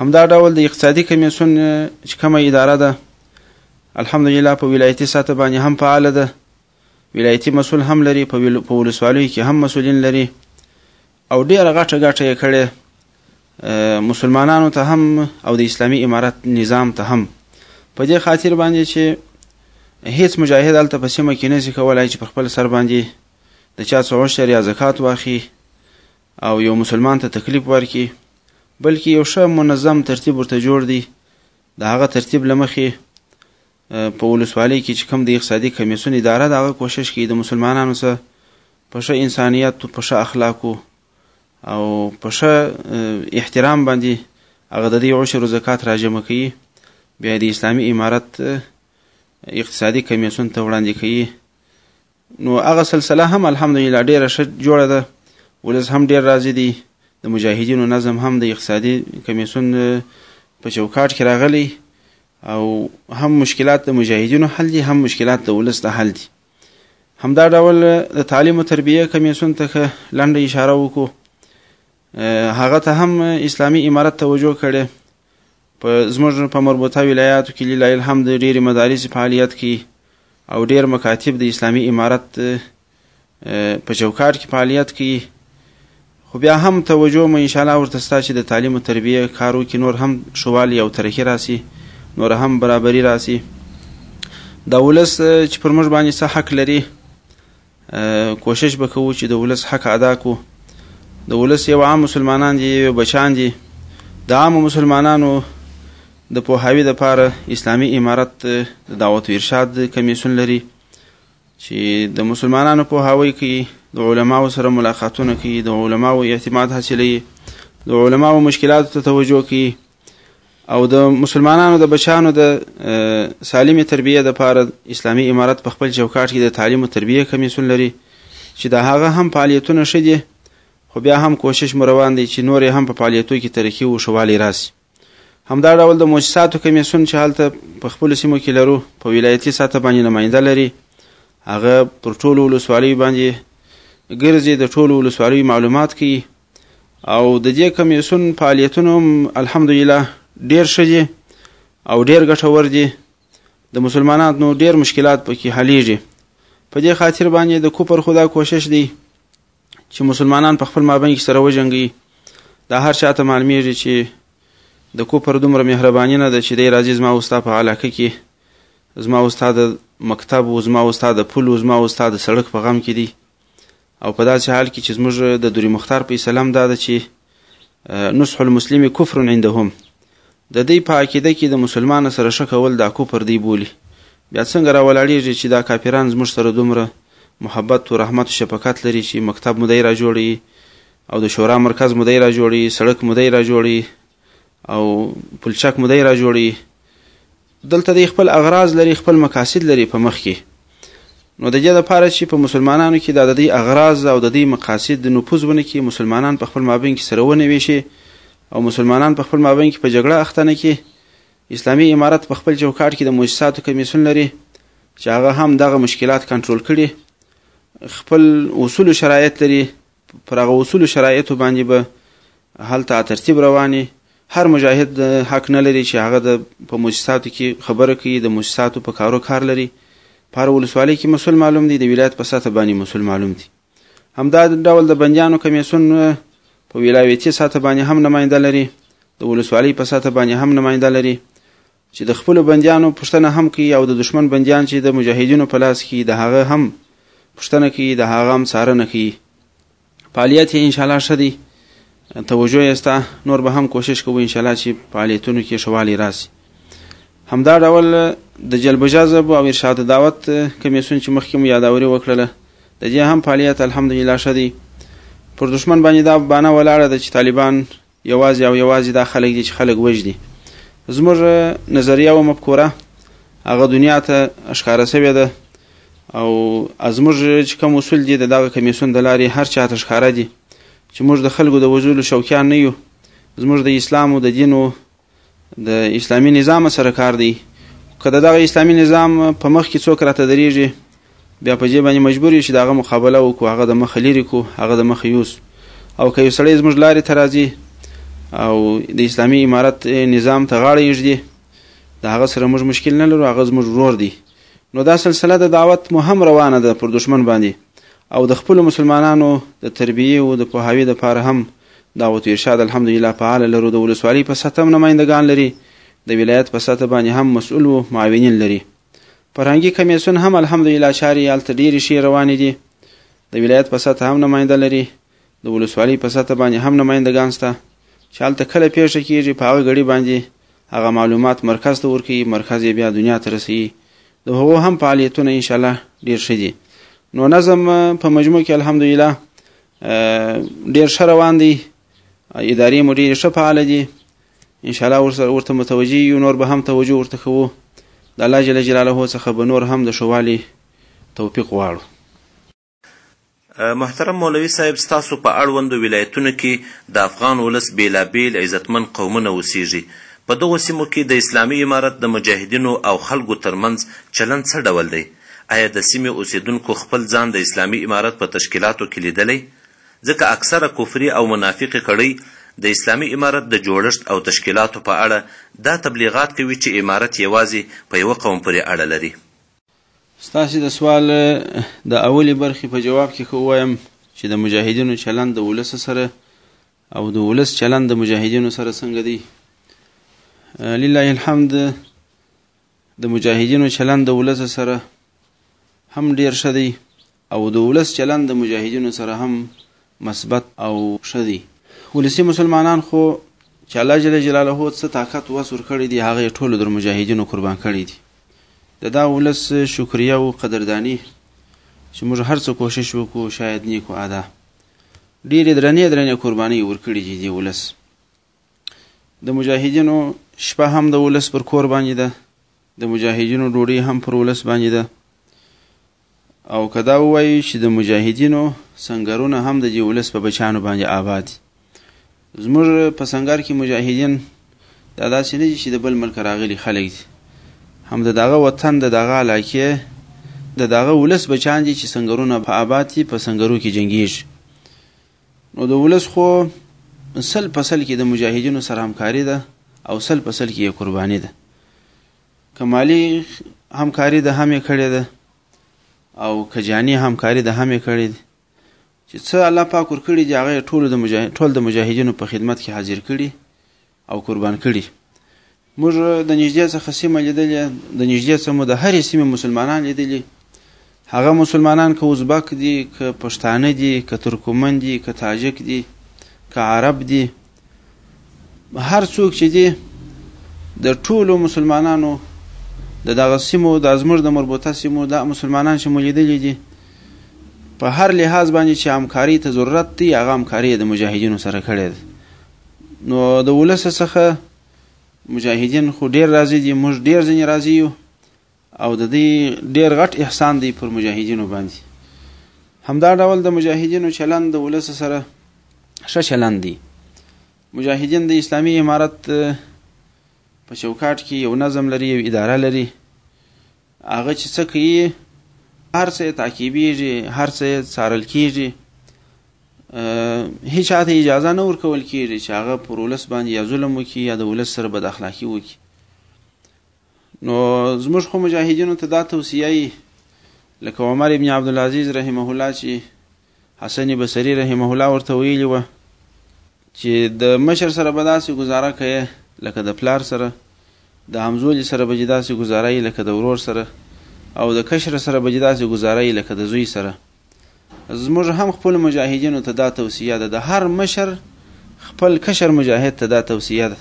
همدا ډول د اقتصادي کمیسون چې کومه اداره ده الحمدلله په ولایتي سطح باندې هم فعاله ده ولایتي مسول هم لري په ولسوالیو کې هم مسولین لري او ډیره غټه غټه یې کړې مسلمانانو ته هم او د اسلامي امارت نظام ته هم په دې خاطر باندې چې هیڅ مجاهد هلته په سیمه کې نشي کولای چې په خپل سر باندې د چا څه عشر یا زکات واخي او یو مسلمان ته تکلیف ورکي بلکې یو ښه منظم ترتیب ورته جوړ دی د هغه ترتیب لمخې په ولسوالۍ کې چې کوم د اقتصادي کمیسیون اداره ده هغه کوشش کوي د مسلمانانو سره په ښه انسانیت په ښه اخلاقو او په ښه احترام باندې هغه د دې عشر زکات راجمع کوي بیا د اسلامي امارت اقتصادي کمیسیون ته وړاندې کوي نو هغه سلسله هم الحمدلله ډیره ښه جوړه ده ولس هم ډیر راضي دي د مجاهدینو نظم هم د اقتصادي کمیسون په چوکاټ کې راغلی او هم مشکلات د مجاهدینو حل دي هم مشکلات د ولس د حل دي همدا ډول د تعلیم او تربیه کمیسون ته لنډه اشاره وکړو هغه ته هم اسلامي امارت توجه کړي په زموږ په مربوطه ولایاتو کې لله الحمد ډېرې مدارس فعالیت کوي او ډېر مکاتب د اسلامي امارت په چوکاټ کې فعالیت کوي خو بیا هم توجه مو انشاءالله ورته ستا چې د تعلیم و تربیه کارو کې نور هم شوالی او ترقي راسي نور هم برابري راسي دا ولس چې پر موږ باندې څه حق لري کوشش به کوو چې د ولس حق ادا کو د ولس یو عام مسلمانان دي یو بچان دي د عام مسلمانانو د پوهاوی د پاره اسلامی امارت د دعوت او ارشاد کمیسون لري چې د مسلمانانو پوهاوی کوي د علماو سره ملاقاتونه کوي د علماو اعتماد حاصلوي د علماو مشکلاتو ته توجه کوي او د مسلمانانو د بچانو د سالمې تربیه د پاره اسلامي امارت په خپل چوکاټ کې د تعلیم او تربیه کمیسون لري چې دا هغه هم فعالیتونه شدي خو بیا هم کوشش مو روان دی چې نور هم په فعالیتو کې ترقي او شوالی راسي همدا ډول د موسساتو کمیسون چې هلته په خپل سیمو کې لرو په ولایتي سطح باندې نماینده لري هغه پر ټولو ولسوالیو باندې ګرځي د ټولو ولسوالیو معلومات کوي او د دې کمیسون فعالیتونه هم الحمدلله ډیر ښه دي او ډیر ګټور دي د مسلمانانو ډیر مشکلات پکې حلیږي په دې خاطر باندې د کوپر خدا کوشش دی چې مسلمانان په خپل مابین کې سره وجنګي دا هر چاته معلومیږي چې د کوپر دومره مهرباني نه ده چې دی راځي زما اوستا په علاقه کې زما اوستا د مکتب او زما اوستا د پل او زما اوستا د سړک په غم کې دی او په داسې حال کې چې زموږ د دوري مختار په اصطلاح هم دا ده چې نصح المسلم کفر عندهم د دوی په عقیده کې د مسلمان سره ښه کول دا کفر دی بولي بیا څنګه راولاړېږي چې دا کافران زموږ سره دومره محبت او رحمت او شفقت لري چې مکتب مو دی را جوړوي او د شورا مرکز مو دی را جوړوي سړک مو دی را جوړوي او پلچک مو دی را جوړوي دلته دی خپل اغراض لري خپل مقاصد لري په مخ کې نو د دې لپاره چې په مسلمانانو کې دا د دې اغراض او د دې مقاصد نفوذ ونه کې مسلمانان په خپل مابین کې سره ونه ویشي او مسلمانان په خپل مابین کې په جګړه اخته نه کې اسلامي امارت په خپل چوکاټ کې د مؤسساتو کمیسون لري چې هغه هم دغه مشکلات کنټرول کړي خپل اصول شرایط لري پر هغه اصول شرایطو باندې به هلته ترتیب رواني هر مجاهد حق نه لري چې هغه د په موسساتو کې خبره کوي د موسساتو په کارو کار لري په هر ولسوالۍ کې مسول معلوم دی د ولایت په سطح باندې مسول معلوم دی همدا ډول د بندیانو کمیسون په ولایتي سطح باندې هم نماینده لري د ولسوالۍ په سطح باندې هم نماینده لري چې د خپلو بندیانو پوښتنه هم کوي او د دښمن بندیان چې د مجاهدینو په لاس کې د هغه هم پوښتنه کوي د هغه هم څارنه کوي فعالیت یې انشاءالله ښه دی توجه یې سته نور به هم کوشش کوو انشاءالله چې فعالیتونو کې ښه والی راسي همدا ډول د جلب جذب او ارشاد دعوت کمیسیون چې مخکې مو یاداوري وکړله د دې هم فعالیت الحمدلله ښه دی پر دښمن باندې دا بانه ولاړه ده چې طالبان یوازې او یوازې دا خلک دي چې خلک وژني زموږ نظریه او مفکوره هغه دنیا ته ښکاره سوې ده او زموږ چې کوم اصول دي د دغه کمیسون د لارې هر چا ته ښکاره دي چې موږ د خلکو د وژلو شوقیان نه یو زموږ د اسلام او د دین او د اسلامي نظام سره کار دی که دغه اسلامي نظام په مخ کې څوک راته درېږي بیا په دې باندې مجبور یو چې دغه مقابله وکړو هغه د مخه لري کو هغه د مخه یوس او که یو سړی زموږ لارې ته راځي او د اسلامي امارت نظام ته غاړه یږدي د هغه سره موږ مشکل نه لرو هغه زموږ ورور دی نو دا سلسله د دعوت مو هم روانه ده پر دشمن باندې او د خپل مسلمانانو د تربیه او د پوهاوی د پاره هم دعوت ارشاد الحمدلله فعال لرو د ولسوالۍ په سطح هم نمایندګان لري د ولایت په سطح باندې هم مسؤل وو معاونین لري فرهنګي کمیسیون هم الحمدلله چارې هلته ډېرې ښې روانې دي د ولایت په سطح هم نماینده لري د ولسوالۍ په سطح باندې هم نمایندګان شته چې هلته کله پیښه کیږي په هغه غړي باندې هغه معلومات مرکز ته ورکوي مرکز یې بیا دنیا ته رسوي د هغو هم فعالیتونه انشاءالله ډیر ښه دي نو نظم په مجموع کې الحمدلله ډیر ښه روان دی ادارې مو ډېرې ښه فعاله دي انشاءالله ورته متوجه یو نور به هم توجه ورته کوو د الله جل جلاله څخه به نور هم د ښووالي توفیق غواړو محترم مولوي صاحب ستاسو په اړوندو ولایتونو کې د افغان ولس بېلابېل عزتمن قومونه اوسېږي په دغو سیمو کې د اسلامي امارت د مجاهدینو او خلکو ترمنځ چلند څه ډول دی ایا د سیمې اوسېدونکو خپل ځان د اسلامي امارت په تشکیلاتو کې لیدلی؟ ځکه اکثره کفري او منافقې کړۍ د اسلامي امارت د جوړښت او تشکیلاتو په اړه دا تبلیغات کوي چې امارت یوازې په یوه قوم پورې اړه لري. ستاسې د سوال د اولې برخې په جواب کې که ووایم چې د مجاهدینو چلند د ولس سره او د ولس چلند د مجاهدینو سره څنګه دی لله الحمد د مجاهدینو چلند د ولس سره هم ډیر ښه دی او د ولس چلند د مجاهدینو سره هم مثبت او ښه دی ولسی مسلمانان خو چې الله جل جلاله څه طاقت وس ورکړی دی هغه یې ټولو در مجاهدینو قربان کړی دی د دا ولس شکریه او قدردانی چې موږ هر څه کوشش وکړو شاید نیکو ادا ډېرې درنې درنې قربانۍ ورکړي دي ولس د مجاهدینو شپه هم د ولس پر کور باندې ده د مجاهدینو ډوډۍ هم پر ولس باندې ده او که دا ووایو چې د مجاهدینو سنګرونه هم د دې ولس په بچیانو باندې آباد دي زموږ په سنګر کې مجاهدین دا داسې نه دي چې د بل ملک راغلي خلک دي هم د دغه وطن د دغه علاقې د دغه ولس بچیان دي چې سنګرونه په آباد دي په سنګرو کې جنګیږي نو د ولس خو سل په سل کې د مجاهدینو سره همکاري ده او سل په سل کې یې قرباني ده که مالي همکاري ده هم یې کړې ده او که جاني همکاري ده هم یې کړې ده چې څه الله پاک ورکړي دي هغه ټول د مجاهد ټول د مجاهدینو په خدمت کې حاضر کړي او قربان کړي موږ د نږدې څخه سیمه لیدلې د نږدې څخه مو د هرې سیمې مسلمانان لیدلي هغه مسلمانان که ازبک دي که پښتانه دي که ترکمن دي که تاجک دي که عرب دي هر څوک چې دي د ټولو مسلمانانو د دغه سیمو د زموږ د مربوطه سیمو د مسلمانان چې مو لیدلي دي په هر لحاظ باندې چې همکاري ته ضرورت دی هغه همکاري د مجاهدینو سره کړې ده نو د ولس څخه مجاهدین خو ډیر راضي دي موږ ډیر ځنې راضي یو او د دې ډیر غټ احسان دی پر مجاهدینو باندې همدا ډول د مجاهدینو چلند د ولس سره ښه چلند دی مجاهدین د اسلامی امارت په چوکاټ کې یو نظم لري یو اداره لري هغه چې څه کوي هر څه یې تعقیبېږي هر څه یې څارل کېږي هیڅ چا ته اجازه نه ورکول کېږي چې هغه پر ولس باندې یا ظلم وکړي یا د ولس سره بد اخلاقي وکړي نو زموږ خو مجاهدینو ته دا توصیه لکه عمر ابن عبدالعزیز رحمه الله چې حسن بصري رحمه الله ورته ویلي وه چې د مشر سره به داسې ګزاره کوې لکه د پلار سره د همزولي سره به داسې ګزاره یې لکه د ورور سره او د کشر سره به داسې ګزاره یې لکه د زوی سره زموږ هم خپل مجاهدینو ته دا توصیه ده د هر مشر خپل کشر مجاهد ته دا توصیه ده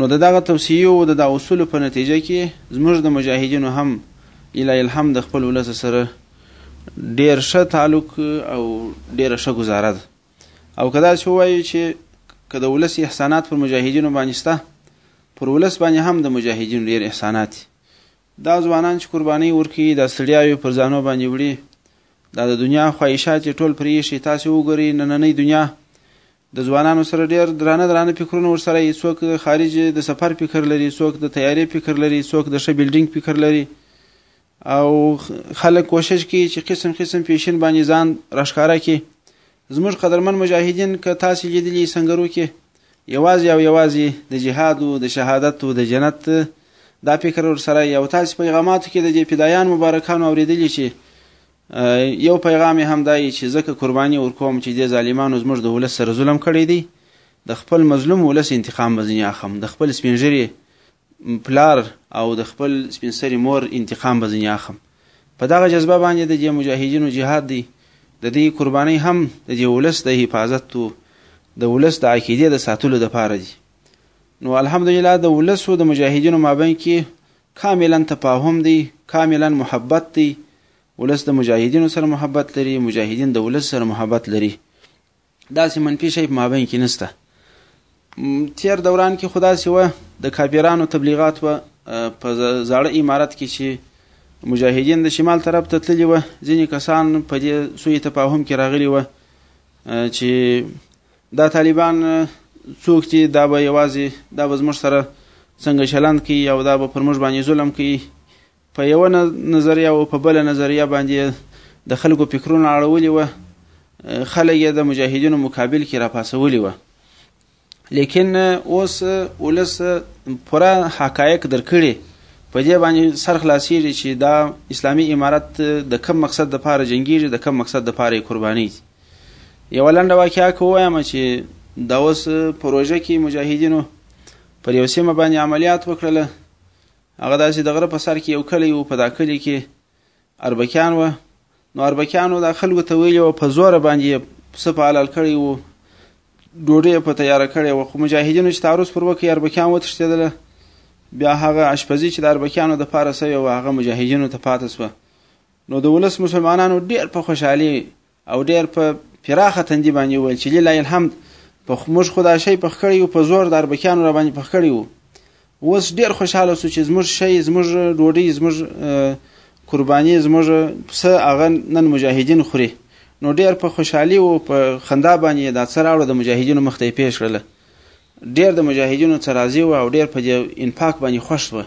نو د دغه توصیو او د دا اصول په نتیجه کې زموږ د مجاهدینو هم اله الحمد خپل ولس سره ډیر ښه تعلق او ډیره ښه گزاره ده او که داسې ووایو چې که د ولس احسانات پر مجاهدینو باندې شته پر ولس باندې هم د مجاهدینو ډیر احسانات دي دا ځوانان چې قربانۍ ورکوي دا ستړیاوې پر ځانو باندې وړي دا د دنیا خواهشات یې ټول پرې ایښي تاسې وګورئ نننۍ دنیا د ځوانانو سره ډیر درانه درانه فکرونه ورسره یي څوک خارج د سفر فکر لري څوک د طیارې فکر لري څوک د ښه بلډینګ فکر لري او خلک کوشش کوي چې قسم قسم پیشن باندې ځان راښکاره کړي زموږ قدرمن مجاهدین که تاسو لیدلی سنگرو کې یوازې او یوازې د جهاد او د شهادت او د جنت دا فکر ور سره یو تاسو پیغاماتو کې د دې فدایان مبارکانو اوریدلی چې یو پیغام هم دای چې زکه قرباني ورکوم چې د ظالمانو زموږ د ولس سره ظلم کړی دی د خپل مظلوم ولس انتقام بزنی اخم د خپل سپینجری پلار او د خپل سپین سری مور انتقام به ځنې اخم په دغه جذبه باندې د دې مجاهدینو جهاد دی د دې قربانۍ هم د دې ولس د حفاظت او د ولس د عقیدې د ساتلو لپاره دي نو الحمدلله د ولس او د مجاهدینو مابین کې کاملا تفاهم دی کاملا محبت دی ولس د مجاهدینو سره محبت لري مجاهدین د ولس سره محبت لري داسې منفي شی په مابین کې نسته تیر دوران کې خدا سی و د کاپیرانو تبلیغات و په زاړه امارت کې چې مجاهدین د شمال طرف ته تللی و ځینې کسان په دې سوی تفاهم کې راغلی و چې دا طالبان څوک چې دا به یوازې دا به زموږ سره څنګه چلند کوي او دا به پر موږ باندې ظلم کوي په یوه نظریه او په بله نظریه باندې د خلکو فکرونه اړولي وه خلک یې د مجاهدینو مقابل کې راپاسولي وه لیکن اوس ولس پوره حقایق درکړي په دې باندې سر خلاصېږي چې دا اسلامي امارت د کم مقصد د پاره جنګیږي د کم مقصد د پاره قرباني یو لنډه واقعیا کوم چې دا اوس پروژه کې مجاهدینو پر یو سیمه باندې عملیات وکړل هغه داسې د غره په سر کې یو کلی و، په دا کلي کې اربکیان وه، نو اربکیانو دا خلکو ته ویلي وه، په زوره باندې یې پسه په حلال کړی و، ډوډۍ یې په تیاره کړې وه، خو مجاهدینو چې تعرض پر وکړ اربکیان وتښتېدله، بیا هغه اشپزي چې د اربکیانو دپاره سوې وه هغه مجاهدینو ته پاته سوه، نو د ولس مسلمانانو ډېر په خوشحالي او ډیر په پراخه تندی باندې ویل چې لله الحمد په موږ خدا شی پخ کړی یو په زور د اربکیانو را باندې پخ کړی وو اوس ډیر خوشاله سو چې زموږ شی زموږ ډوډۍ زموږ قرباني زموږ پسه هغه نن مجاهدین خوري نو ډیر په خوشحالي او په خندا باندې دا سره اړه د مجاهدینو مخ ته پیښ کړل ډېر د مجاهدینو څخه راضي وه او ډېر په دې انفاق باندې خوښ وه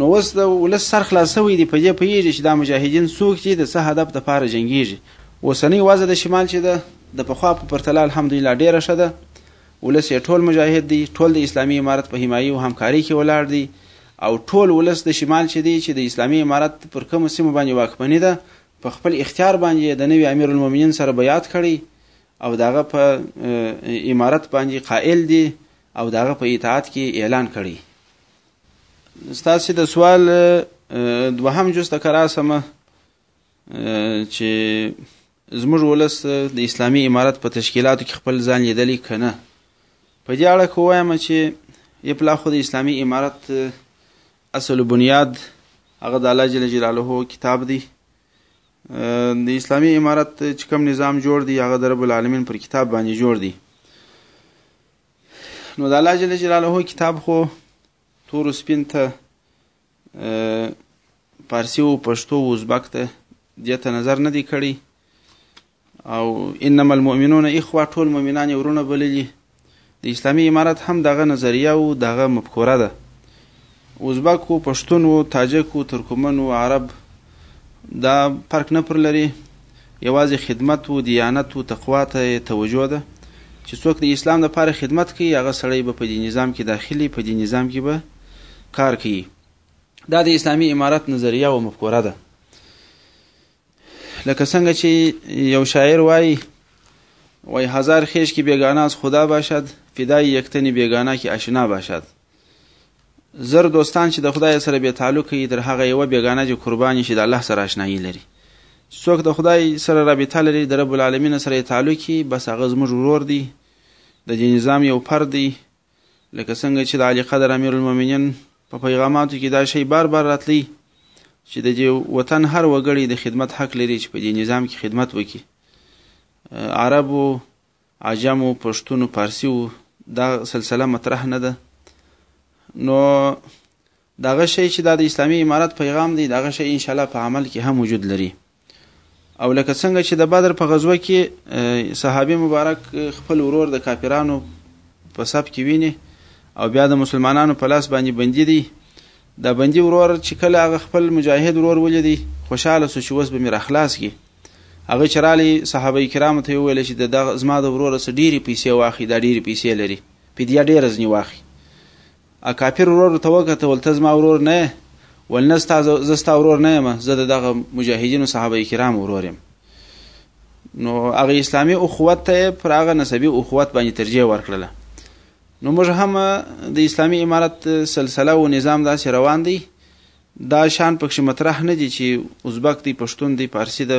نو اوس د ولس سر خلاص شوی دی په دې پوهېږي چې دا مجاهدین څوک دي د څه هدف دپاره جنګېږي اوسنۍ وضع د شمال چې ده د پخوا په پرتله الحمدلله ډېره ښه ده ولس یې ټول مجاهد دی ټول د اسلامي امارت په حمایي او همکارۍ کې ولاړ دی او ټول ولس د شمال چې دی چې د اسلامي امارت پر کومو سیمو باندې واکمني ده په خپل اختیار باندې د نوي امیر المؤمنین سره بیعت کړی او داغه په امارت باندې قائل دي او داغه په اطاعت کې اعلان کړي ستاسو د سوال دوهم جز ته کراسمه چې زموږ ولس د اسلامی امارت په تشکیلاتو کې خپل ځان لیدلی کنه په دې اړه کوم چې یپلا خو د اسلامی امارت اصل بنیاد هغه د الله جل جلاله کتاب دی د اسلامی امارت چې کوم نظام جوړ دی هغه د رب العالمین پر کتاب باندې جوړ دی نو د الله جل جلاله کتاب خو تور سپین ته پارسی او پښتو او ازبک ته دې ته نظر نه دی کړی او انما المؤمنون اخوه ټول مؤمنان یې ورونه بللي د اسلامي امارت هم دغه نظریه او دغه مفکوره ده ازبک و پښتون و تاجک و ترکمن و عرب دا فرق نه پر لري یوازې خدمت و دیانت و تقوا ته توجه ده چې څوک د اسلام لپاره خدمت کوي هغه سړی به په دې نظام کې داخلي په دې نظام کې به کار کوي دا د اسلامي امارت نظریه او مفکوره ده لکه څنګه چې یو شاعر وایي وای هزار خیش کی بیگانه از خدا باشد فدای یک تنی بیگانه کی آشنا باشد زر دوستان چې د خدای سره به تعلق یې تر هغه یو بیگانه چې قرباني شي د الله سره آشنایی لري څوک د خدای سره رابطه لري د رب العالمین سره تعلق یې بس هغه زموږ ورور دی د دې نظام یو فرد دی لکه څنګه چې د علی قدر امیر المؤمنین په پیغاماتو کې دا شی بار بار راتلی چې د دې وطن هر وګړی د خدمت حق لري چې په دې نظام کې خدمت وکړي عربو عجمو پښتونو پارسی وو دا سلسله مطرح نه ده نو دغه شی چې دا د اسلامي امارت پیغام دی دغه شی ان شاء الله په عمل کې هم وجود لري او لکه څنګه چې د بدر په غزوه کې صحابي مبارک خپل ورور د کافرانو په سب کې ویني او بیا د مسلمانانو په لاس باندې بندي دی دا بندي ورور چې کله هغه خپل مجاهد ورور ولیدي خوشاله سو چې وس به مې راخلاص کی هغه چرالی صحابه کرامو ته ویل چې د زما د ورور سره ډېری پیسې واخی دا ډېری پیسې لري په دې ډېر ځنی واخی اکاپیر ورور ته وکته ول ته زما ورور نه ول نه ستا زه ستا ورور نه یم زه د دغه مجاهدینو صحابه کرام ورور یم نو هغه اسلامي اخوت ته پر هغه نسبي اخوت باندې ترجیح ورکړله نو موږ هم د اسلامي امارت سلسله او نظام داسې روان دی دا شان پکې مطرح نه دي چې ازبک دی پښتون دی پارسی ده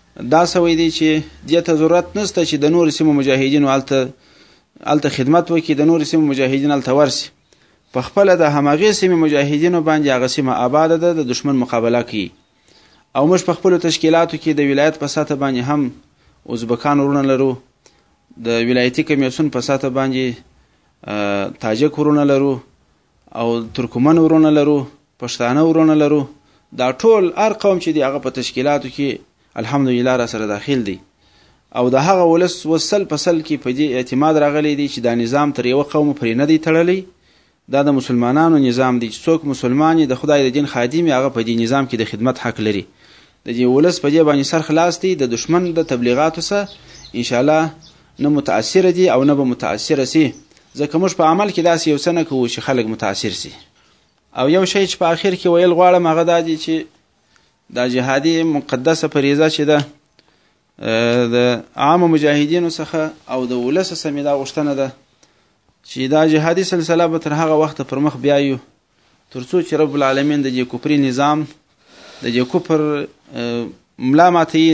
دا سوی دی چې دې ته ضرورت نشته چې د نور سیمو مجاهدینو هلته هلته خدمت وکړي د نور سیمو مجاهدین هلته ورسي په خپل د همغې سیمې مجاهدینو باندې هغه سیمه آباده ده د دشمن مقابله کوي او موږ په خپلو تشکیلاتو کې د ولایت په سطح باندې هم ازبکان ورونه لرو د ولایتي کمیسون په سطح باندې تاجک ورونه لرو او ترکمن ورونه لرو پښتانه ورونه لرو دا ټول هر قوم چې دی هغه په تشکیلاتو کې الحمدلله را سره داخل دی او د هغه ولس وسل په سل کې په دې اعتماد راغلی دی چې دا نظام تر یو قوم پرې نه دی تړلی دا د مسلمانانو نظام دی چې څوک مسلمان د خدای د دین خادم هغه په دې نظام کې د خدمت حق لري د دې ولس په دې باندې سر خلاص دی د دشمن د تبلیغاتو سره ان شاء الله نه متاثره دي او نه به متاثره شي ځکه موږ په عمل کې داسې یو څه نه کوو چې خلک متاثر شي او یو شی چې په آخر کې ویل غواړم هغه دا دی چې دا جهادي مقدسه فریضه چې ده د عامو مجاهدینو څخه او د ولس سمې دا غوښتنه ده چې دا جهادي سلسله به تر هغه وخته پر مخ بیا یو تر څو چې رب العالمین د دې کفري نظام د دې کفر ملا ماتوي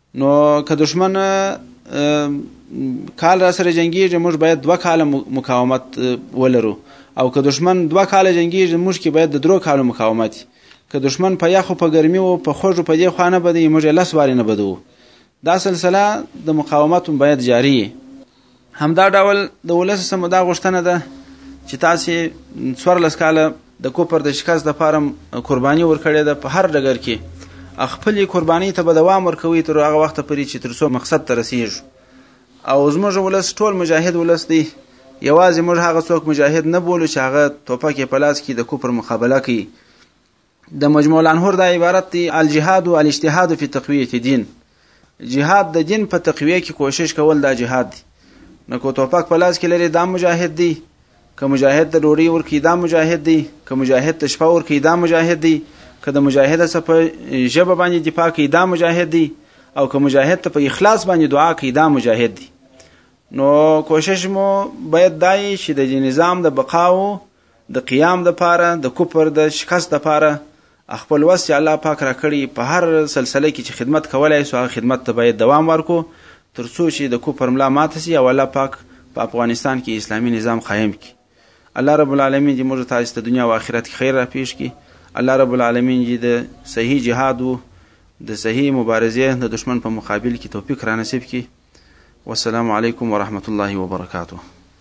نو که دشمن کال را سره جنگیږي موږ باید دوه کاله مقاومت ولرو او که دشمن دوه کاله جنگیږي موږ کې باید د درو کالو مقاومت که دشمن په یخو په ګرمي او په خوږو په دې خوا نه بدی موږ لس وارې نه بدو دا سلسله د مقاومت باید جاری همدا ډول د ولس سم دا غوښتنه ده چې تاسو څوارلس کاله د کوپر د شکست لپاره قرباني ورکړې ده په هر ډګر کې خپلې قربانۍ ته به دوام ورکوي تر هغه وخته پورې چې تر څو مقصد ته رسیږو او زموږ ولس ټول مجاهد ولس دی یوازې موږ هغه څوک مجاهد نه بولو چې هغه توپک یې په لاس کې د کفر مقابله کوي د مجموع الانهور دا عبارت دی الجهاد و الاجتهاد فی تقویه دین جهاد د دین په تقویه کې کوشش کول دا جهاد دی نو کو توپک په لاس کې لري دا مجاهد دی که مجاهد ته ډوډۍ ورکړي دا مجاهد دی که مجاهد ته شپه ورکړي دا مجاهد دی که د مجاهد څخه په ژبه باندې دفاع کوي دا مجاهد دی او که مجاهد ته په اخلاص باندې دعا کوي دا مجاهد دی نو کوشش مو باید دای چې د نظام د بقاو د قیام دپاره د کفر د شکست دپاره خپل وس چې الله پاک را کړی په هر سلسله کې چې خدمت کولای سو هغه خدمت ته باید دوام ورکو تر څو چې د کفر ملا ماته سي او الله پاک په افغانستان کې اسلامي نظام قائم کړي الله رب العالمین دې موږ تاسو ته دنیا او آخرت کې خیر را پیښ کړي الله رب العالمین دې د صحیح جهاد وو د صحیح مبارزه د دشمن په مقابل کې توفیق را نصیب کړي والسلام علیکم ورحمت الله وبرکاته